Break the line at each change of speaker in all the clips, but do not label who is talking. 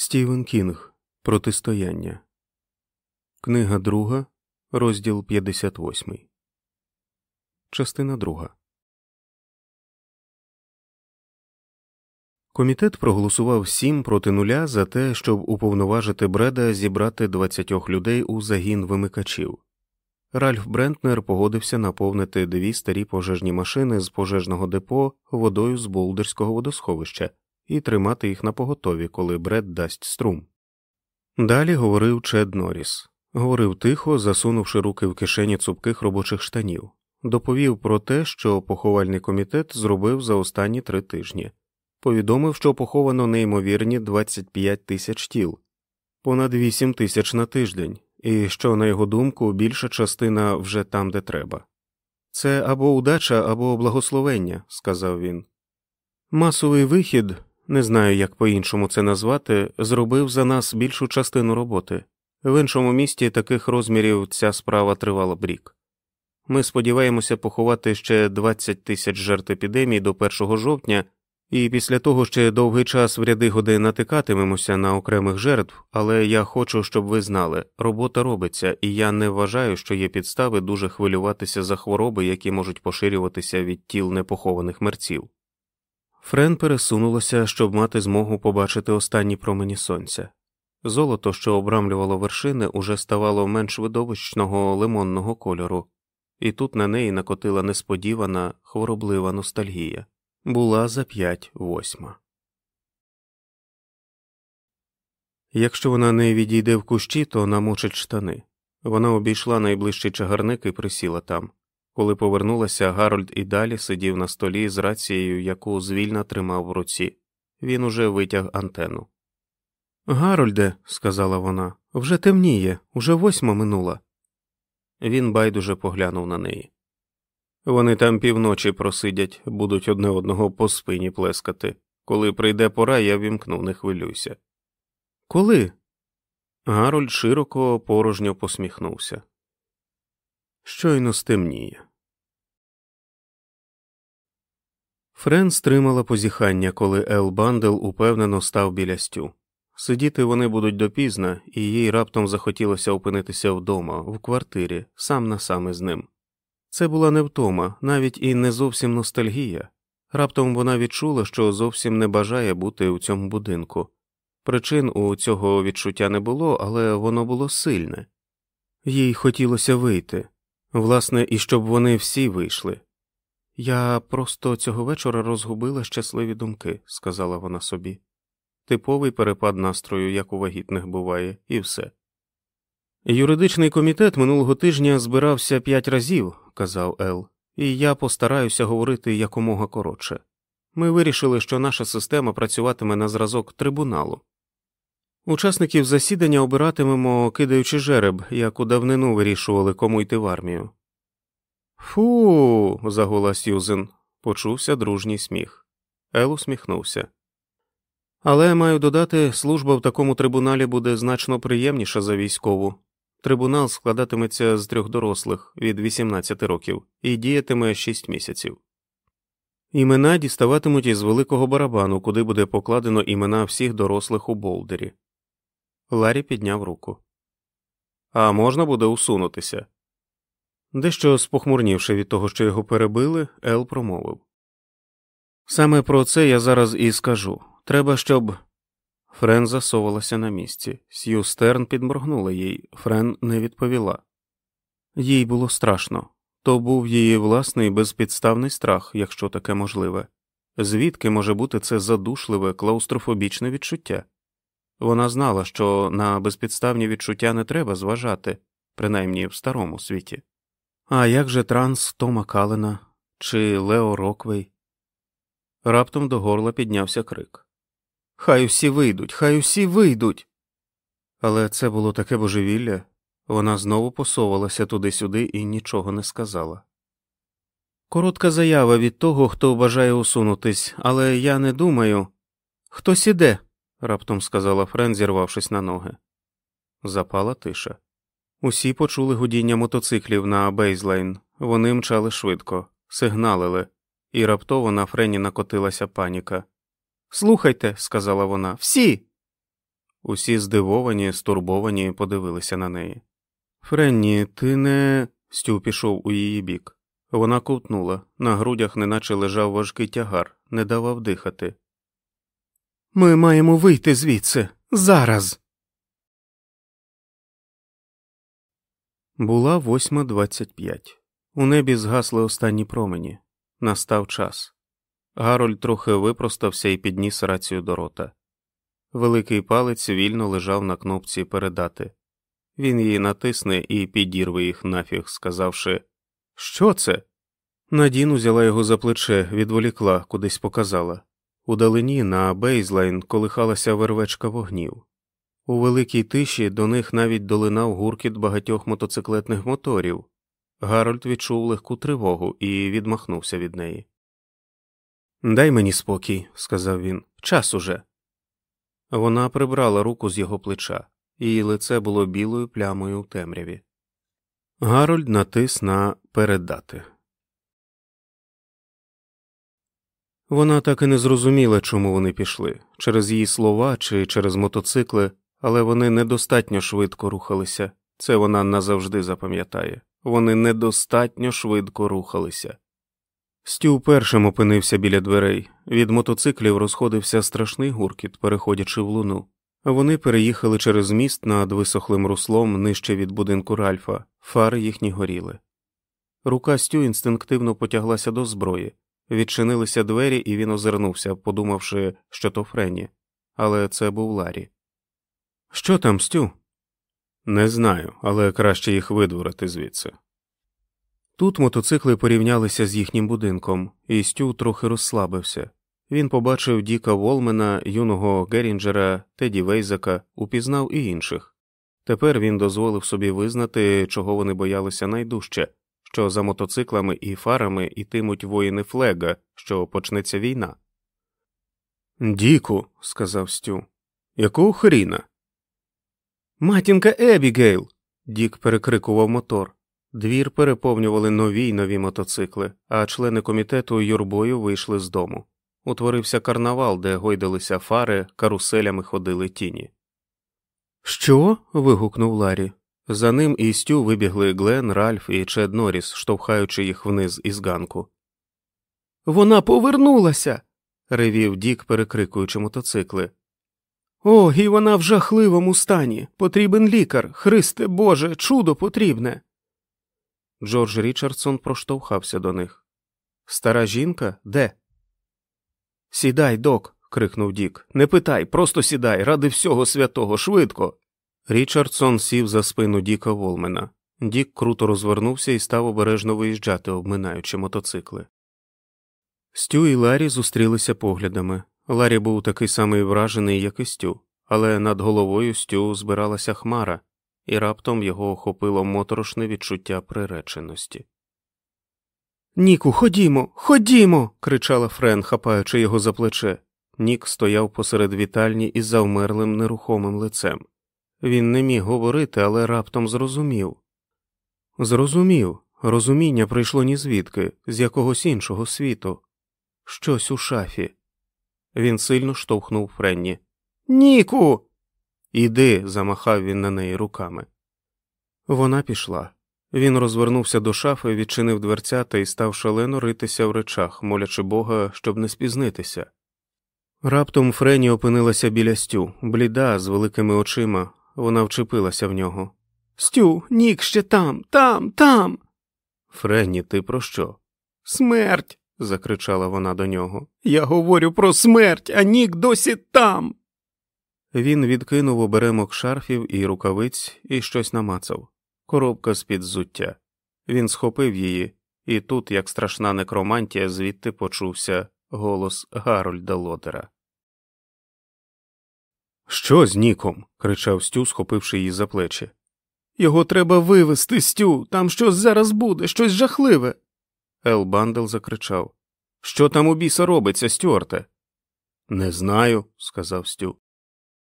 Стівен Кінг Протистояння. Книга друга, розділ 58. Частина друга. Комітет проголосував сім проти нуля за те, щоб уповноважити Бреда зібрати 20 людей у загін вимикачів. Ральф Брентнер погодився наповнити дві старі пожежні машини з пожежного депо водою з болдерського водосховища і тримати їх на поготові, коли Бред дасть струм. Далі говорив Чед Норріс. Говорив тихо, засунувши руки в кишені цупких робочих штанів, доповів про те, що поховальний комітет зробив за останні три тижні, повідомив, що поховано неймовірні 25 тисяч тіл, понад 8 тисяч на тиждень, і що, на його думку, більша частина вже там, де треба. Це або удача, або благословення, сказав він. Масовий вихід не знаю, як по іншому це назвати, зробив за нас більшу частину роботи. В іншому місті таких розмірів ця справа тривала б рік. Ми сподіваємося поховати ще 20 тисяч жертв епідемії до 1 жовтня, і після того ще довгий час в ряди годин натикатимемося на окремих жертв, але я хочу, щоб ви знали, робота робиться, і я не вважаю, що є підстави дуже хвилюватися за хвороби, які можуть поширюватися від тіл непохованих мерців. Френ пересунулася, щоб мати змогу побачити останні промені сонця. Золото, що обрамлювало вершини, уже ставало менш видовищного лимонного кольору, і тут на неї накотила несподівана, хвороблива ностальгія була за п'ять восьма. Якщо вона не відійде в кущі, то намочить штани. Вона обійшла найближчий чагарник і присіла там. Коли повернулася, Гарольд і далі сидів на столі з рацією, яку звільно тримав в руці. Він уже витяг антенну. Гарольде, сказала вона, вже темніє, уже восьма минула. Він байдуже поглянув на неї. Вони там півночі просидять, будуть одне одного по спині плескати. Коли прийде пора, я вімкну, не хвилюйся. Коли? Гарольд широко порожньо посміхнувся. Щойно стемніє. Френ стримала позіхання, коли Ел Бандел упевнено став біля стю. Сидіти вони будуть допізна, і їй раптом захотілося опинитися вдома, в квартирі, сам на саме з ним. Це була не втома, навіть і не зовсім ностальгія. Раптом вона відчула, що зовсім не бажає бути у цьому будинку. Причин у цього відчуття не було, але воно було сильне. Їй хотілося вийти, власне, і щоб вони всі вийшли. Я просто цього вечора розгубила щасливі думки, сказала вона собі. Типовий перепад настрою, як у вагітних буває, і все. Юридичний комітет минулого тижня збирався п'ять разів, казав Ел, і я постараюся говорити якомога коротше. Ми вирішили, що наша система працюватиме на зразок трибуналу. Учасників засідання обиратимемо, кидаючи жереб, як у давнину вирішували, кому йти в армію. Фу. загула Сьюзен. Почувся дружній сміх. Ел усміхнувся. Але маю додати, служба в такому трибуналі буде значно приємніша за військову. Трибунал складатиметься з трьох дорослих від 18 років і діятиме 6 місяців. Імена діставатимуть із великого барабану, куди буде покладено імена всіх дорослих у болдері. Ларі підняв руку. А можна буде усунутися. Дещо спохмурнівши від того, що його перебили, Ел промовив Саме про це я зараз і скажу. Треба, щоб. Френ засовувалася на місці. Сью Стерн підморгнула їй, Френ не відповіла. Їй було страшно то був її власний безпідставний страх, якщо таке можливе. Звідки може бути це задушливе, клаустрофобічне відчуття? Вона знала, що на безпідставні відчуття не треба зважати, принаймні в старому світі. А як же транс Тома Калена чи Лео Роквей? Раптом до горла піднявся крик. Хай усі вийдуть, хай усі вийдуть. Але це було таке божевілля, вона знову посовувалася туди-сюди і нічого не сказала. Коротка заява від того, хто бажає усунутись, але я не думаю. Хтось іде, раптом сказала Френ, зірвавшись на ноги. Запала тиша. Усі почули гудіння мотоциклів на Бейзлейн, вони мчали швидко, сигналили, і раптово на Френі накотилася паніка. Слухайте, сказала вона, всі. Усі здивовані, стурбовані, подивилися на неї. Френні, ти не. Стю пішов у її бік. Вона ковтнула, на грудях неначе лежав важкий тягар, не давав дихати. Ми маємо вийти звідси зараз. Була восьма двадцять п'ять. У небі згасли останні промені. Настав час. Гарольд трохи випростався і підніс рацію до рота. Великий палець вільно лежав на кнопці передати. Він її натисне і підірве їх нафіг, сказавши Що це? Надін узяла його за плече, відволікла, кудись показала. Удалині на бейзлайн колихалася вервечка вогнів. У великій тиші до них навіть долинав гуркіт багатьох мотоциклетних моторів. Гарольд відчув легку тривогу і відмахнувся від неї. Дай мені спокій, сказав він, час уже. Вона прибрала руку з його плеча, її лице було білою плямою у темряві. Гарольд натис на передати. Вона так і не зрозуміла, чому вони пішли через її слова чи через мотоцикли, але вони недостатньо швидко рухалися, це вона назавжди запам'ятає вони недостатньо швидко рухалися. Стю першим опинився біля дверей, від мотоциклів розходився страшний гуркіт, переходячи в луну. Вони переїхали через міст над висохлим руслом нижче від будинку Ральфа, фари їхні горіли. Рука Стю інстинктивно потяглася до зброї, відчинилися двері, і він озирнувся, подумавши, що то Френі, але це був Ларі. Що там, Стю? Не знаю, але краще їх видворити звідси. Тут мотоцикли порівнялися з їхнім будинком, і Стю трохи розслабився. Він побачив Діка Волмена, юного Герінджера, Теді Вейзака, упізнав і інших. Тепер він дозволив собі визнати, чого вони боялися найдужче, що за мотоциклами і фарами ітимуть воїни Флега, що почнеться війна. Діку, сказав Стю, якого хріна? Матінка Ебігейл. Дік перекрикував мотор. Двір переповнювали нові й нові мотоцикли, а члени комітету юрбою вийшли з дому. Утворився карнавал, де гойдалися фари, каруселями ходили тіні. Що? вигукнув Ларі. За ним і Стю вибігли Глен, Ральф і Чед Норріс, штовхаючи їх вниз із ганку. Вона повернулася. ревів Дік, перекрикуючи мотоцикли. О, і вона в жахливому стані. Потрібен лікар. Христе Боже, чудо потрібне. Джордж Річардсон проштовхався до них. Стара жінка? Де? Сідай, док. крикнув Дік. Не питай, просто сідай, ради всього святого, швидко. Річардсон сів за спину Діка Волмена. Дік круто розвернувся і став обережно виїжджати, обминаючи мотоцикли. Стю і Ларі зустрілися поглядами. Ларі був такий самий вражений, як і Стю, але над головою Стю збиралася хмара, і раптом його охопило моторошне відчуття приреченості. Ніку, ходімо, ходімо. кричала Френ, хапаючи його за плече. Нік стояв посеред вітальні із завмерлим нерухомим лицем. Він не міг говорити, але раптом зрозумів. Зрозумів, розуміння прийшло ні звідки, з якогось іншого світу, щось у шафі. Він сильно штовхнув Френні. Ніку. Іди, замахав він на неї руками. Вона пішла. Він розвернувся до шафи, відчинив дверцята і став шалено ритися в речах, молячи бога, щоб не спізнитися. Раптом Френі опинилася біля Стю, бліда, з великими очима, вона вчепилася в нього. Стю, Нік ще там, там, там. Френні, ти про що? Смерть закричала вона до нього. Я говорю про смерть, а Нік досі там. Він відкинув оберемок шарфів і рукавиць і щось намацав. Коробка з під зуття. Він схопив її, і тут, як страшна некромантія, звідти почувся голос Гарольда Лотера. Що з Ніком? кричав Стю, схопивши її за плечі. Його треба вивезти, Стю, там щось зараз буде, щось жахливе. Ел Бандел закричав Що там у біса робиться, Стюарте? Не знаю, сказав Стю.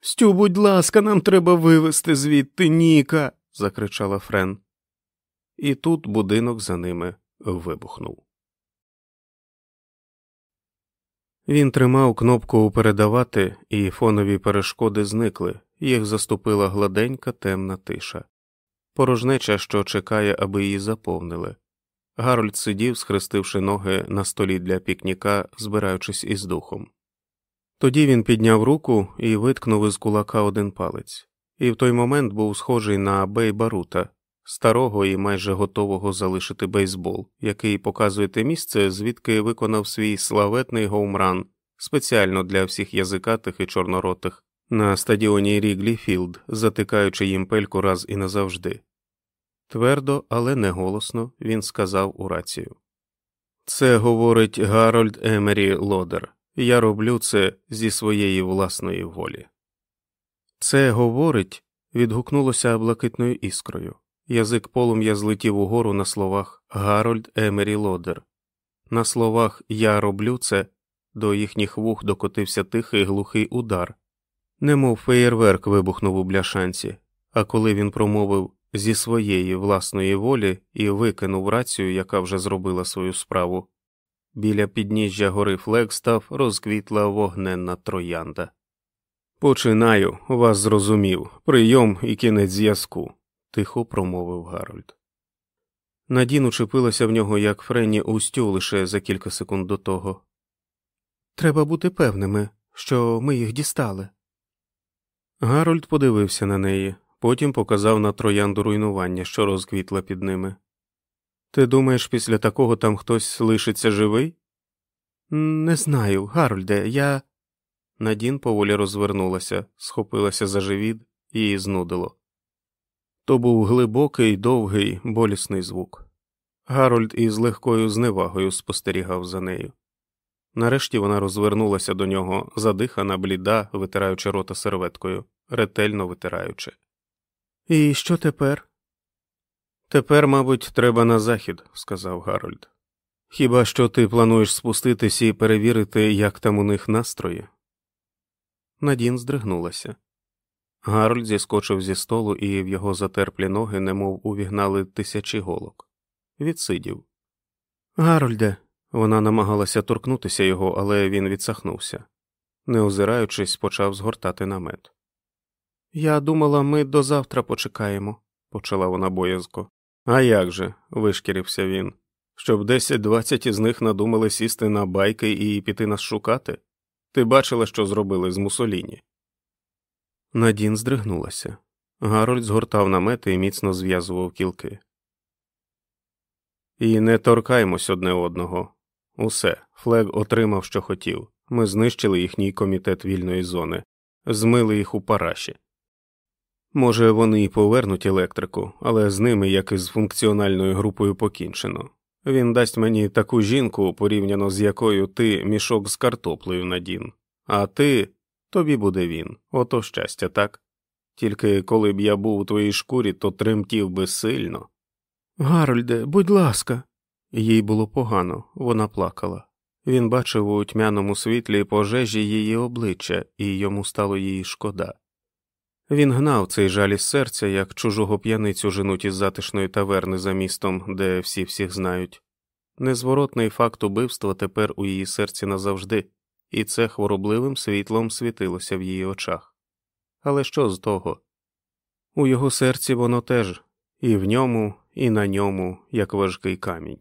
Стю, будь ласка, нам треба вивезти звідти Ніка. закричала Френ. І тут будинок за ними вибухнув. Він тримав кнопку передавати, і фонові перешкоди зникли, їх заступила гладенька темна тиша, порожнеча, що чекає, аби її заповнили. Гарольд сидів, схрестивши ноги на столі для пікніка, збираючись із духом. Тоді він підняв руку і виткнув із кулака один палець, і в той момент був схожий на Бейба Рута, старого і майже готового залишити бейсбол, який показує те місце, звідки виконав свій славетний гоумран спеціально для всіх язикатих і чорноротих на стадіоні Ріглі Філд, затикаючи їм пельку раз і назавжди. Твердо, але не голосно він сказав у рацію. Це говорить Гарольд Емері Лодер. Я роблю це зі своєї власної волі. Це говорить. відгукнулося блакитною іскрою. Язик полум'я злетів угору на словах Гарольд Емері Лодер. На словах Я роблю це до їхніх вух докотився тихий глухий удар, немов феєрверк вибухнув у бляшанці, а коли він промовив зі своєї власної волі і викинув рацію, яка вже зробила свою справу, біля підніжжя гори Флекстав розквітла вогненна троянда. Починаю, вас зрозумів, прийом і кінець зв'язку, тихо промовив Гарольд. Надін учепилася в нього, як Френні Устю лише за кілька секунд до того. Треба бути певними, що ми їх дістали. Гарольд подивився на неї, потім показав на троянду руйнування, що розквітла під ними. Ти думаєш, після такого там хтось лишиться живий? Не знаю, Гарольде, я. Надін поволі розвернулася, схопилася за живіт і знудило. То був глибокий, довгий, болісний звук. Гарольд із легкою зневагою спостерігав за нею. Нарешті вона розвернулася до нього, задихана, бліда, витираючи рота серветкою, ретельно витираючи. І що тепер? Тепер, мабуть, треба на захід, сказав Гарольд. Хіба що ти плануєш спуститись і перевірити, як там у них настрої? Надін здригнулася. Гарольд зіскочив зі столу, і в його затерплі ноги, немов увігнали тисячі голок. Відсидів. Гарольде, вона намагалася торкнутися його, але він відсахнувся. Не озираючись, почав згортати намет. Я думала, ми до завтра почекаємо, почала вона боязко. «А як же?» – вишкірився він. Щоб десять двадцять із них надумали сісти на байки і піти нас шукати? Ти бачила, що зробили з Мусоліні? Надін здригнулася. Гарольд згортав намети і міцно зв'язував кілки. І не торкаймось одне одного. Усе, Флег отримав, що хотів. Ми знищили їхній комітет вільної зони, змили їх у параші. Може, вони й повернуть електрику, але з ними, як і з функціональною групою, покінчено. Він дасть мені таку жінку, порівняно з якою ти мішок з картоплею надін, а ти тобі буде він, ото щастя, так? Тільки коли б я був у твоїй шкурі, то тремтів би сильно. Гарольде, будь ласка, їй було погано, вона плакала. Він бачив у тьмяному світлі пожежі її обличчя, і йому стало її шкода. Він гнав цей жаль із серця, як чужого п'яницю женуть із затишної таверни за містом, де всі всіх знають. Незворотний факт убивства тепер у її серці назавжди, і це хворобливим світлом світилося в її очах. Але що з того? У його серці воно теж, і в ньому, і на ньому, як важкий камінь.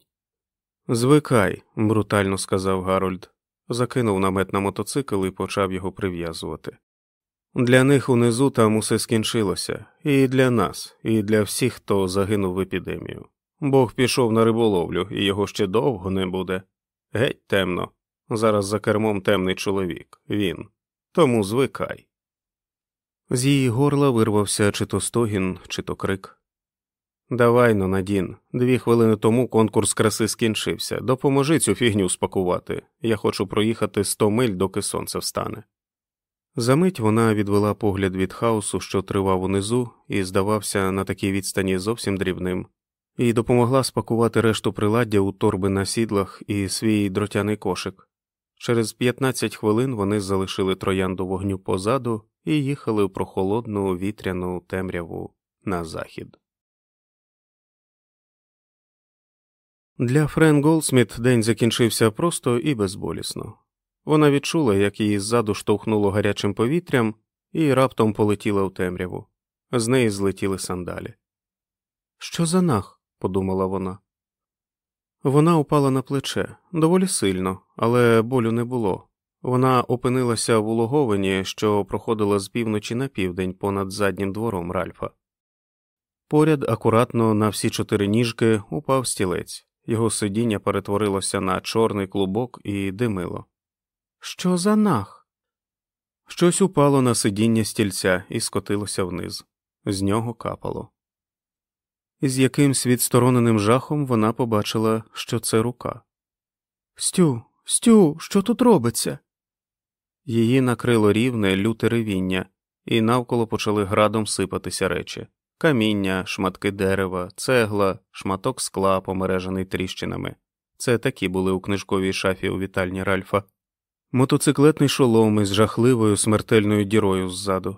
Звикай, брутально сказав Гарольд, закинув намет на мотоцикл і почав його прив'язувати. Для них унизу там усе скінчилося, і для нас, і для всіх, хто загинув в епідемію. Бог пішов на риболовлю, і його ще довго не буде. Геть темно. Зараз за кермом темний чоловік, він. Тому звикай. З її горла вирвався чи то стогін, чи то крик. Давай но, Надін, дві хвилини тому конкурс краси скінчився. Допоможи цю фігню спакувати. Я хочу проїхати сто миль, доки сонце встане. Замить вона відвела погляд від хаосу, що тривав унизу, і здавався на такій відстані зовсім дрібним, і допомогла спакувати решту приладдя у торби на сідлах і свій дротяний кошик. Через 15 хвилин вони залишили троянду вогню позаду і їхали в прохолодну вітряну темряву на захід. Для Френ Голдсміт день закінчився просто і безболісно. Вона відчула, як її ззаду штовхнуло гарячим повітрям, і раптом полетіла в темряву. З неї злетіли сандалі. Що за нах? подумала вона. Вона упала на плече доволі сильно, але болю не було. Вона опинилася в улоговині, що проходила з півночі на південь понад заднім двором Ральфа. Поряд акуратно на всі чотири ніжки упав стілець, його сидіння перетворилося на чорний клубок і димило. Що за нах? Щось упало на сидіння стільця і скотилося вниз, з нього капало. З якимсь відстороненим жахом вона побачила, що це рука. Стю, Стю, що тут робиться? Її накрило рівне люте ревіння, і навколо почали градом сипатися речі каміння, шматки дерева, цегла, шматок скла, помережений тріщинами. Це такі були у книжковій шафі у вітальні Ральфа, мотоциклетний шолом із жахливою смертельною дірою ззаду.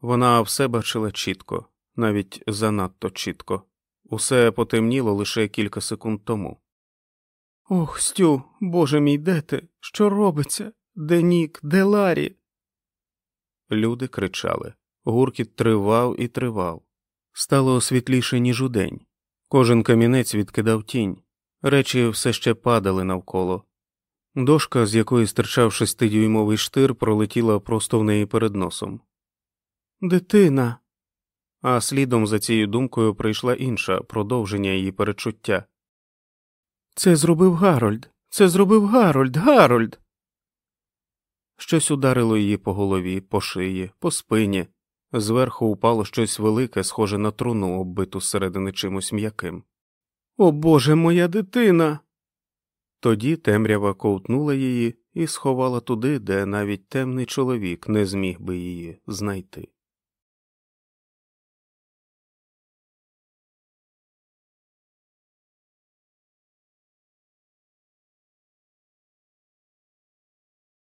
Вона все бачила чітко, навіть занадто чітко, усе потемніло лише кілька секунд тому. Ох, Стю, боже мій, де ти? Що робиться? Де Нік, де Ларі? Люди кричали. Гуркіт тривав і тривав. Стало світліше, ніж удень. Кожен камінець відкидав тінь, речі все ще падали навколо. Дошка, з якої стирчав шестидюймовий штир, пролетіла просто в неї перед носом. Дитина. А слідом за цією думкою прийшла інша продовження її перечуття. Це зробив Гарольд. Це зробив Гарольд, Гарольд. Щось ударило її по голові, по шиї, по спині. Зверху упало щось велике, схоже на труну, оббиту зсередини чимось м'яким. О Боже, моя дитина. Тоді темрява ковтнула її і сховала туди, де навіть темний чоловік не зміг би її знайти.